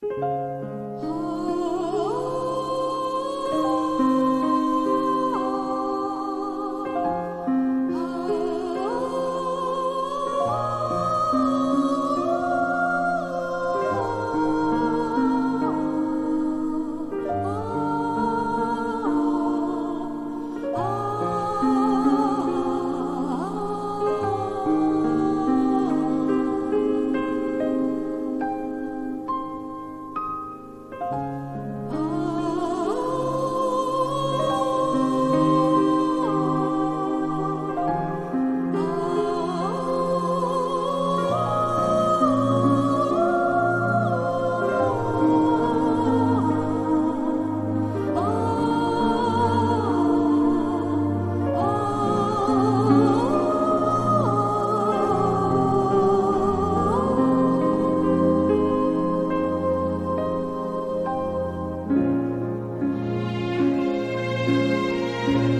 Música 嗯。